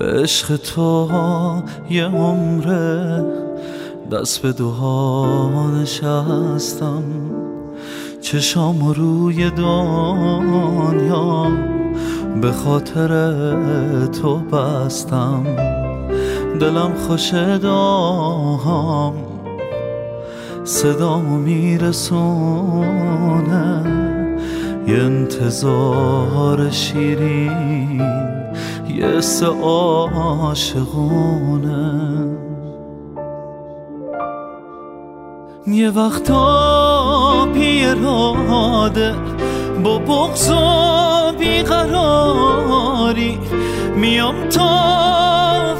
عشق تو یه عمره دست به دوها نشستم. چشام روی دنیا به خاطر تو بستم. دلم خوش داهم صدا میرسونه. یه انتظار شیرین یه عاشقونه. یه وقتا بیراده با بغض و بیقراری میام تا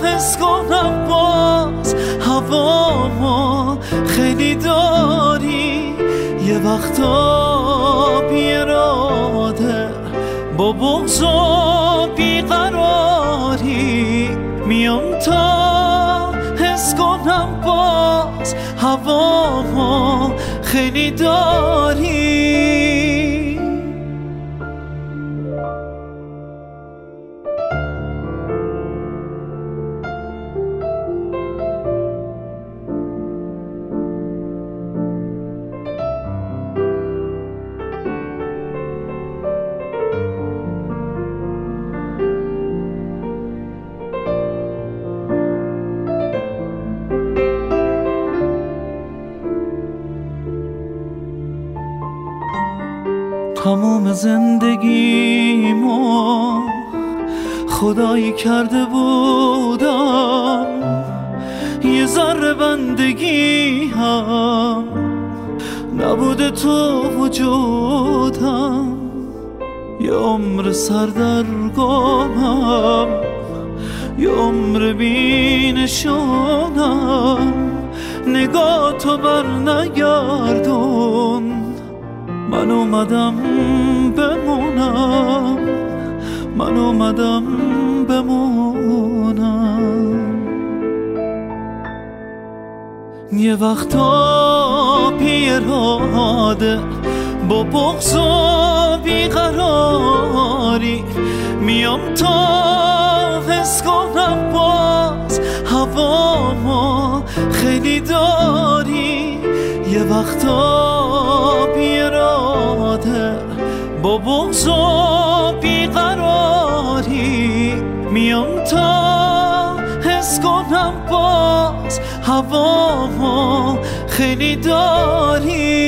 حس کنم باز هوا خیلی داری. یه وقتا بیراده با بغض و بیقراری میام تا حس کنم باز هوا خیلی داری. تمام زندگیمو خدایی کرده بودم. یه ذره بندگی هم نبوده تو وجودم. یه عمر سردرگمم یه عمر بینشونم. نگاه تو بر نگردون من اومدم بمونم. من اومدم بمونم. یه وقتا پیراده با بغض و بیقراری میام تا حس کنم باز هوا خیلی داری. یه وقتا بیراده با بغض و بیقراری میام تا حس کنم باز هوا خیلی داری.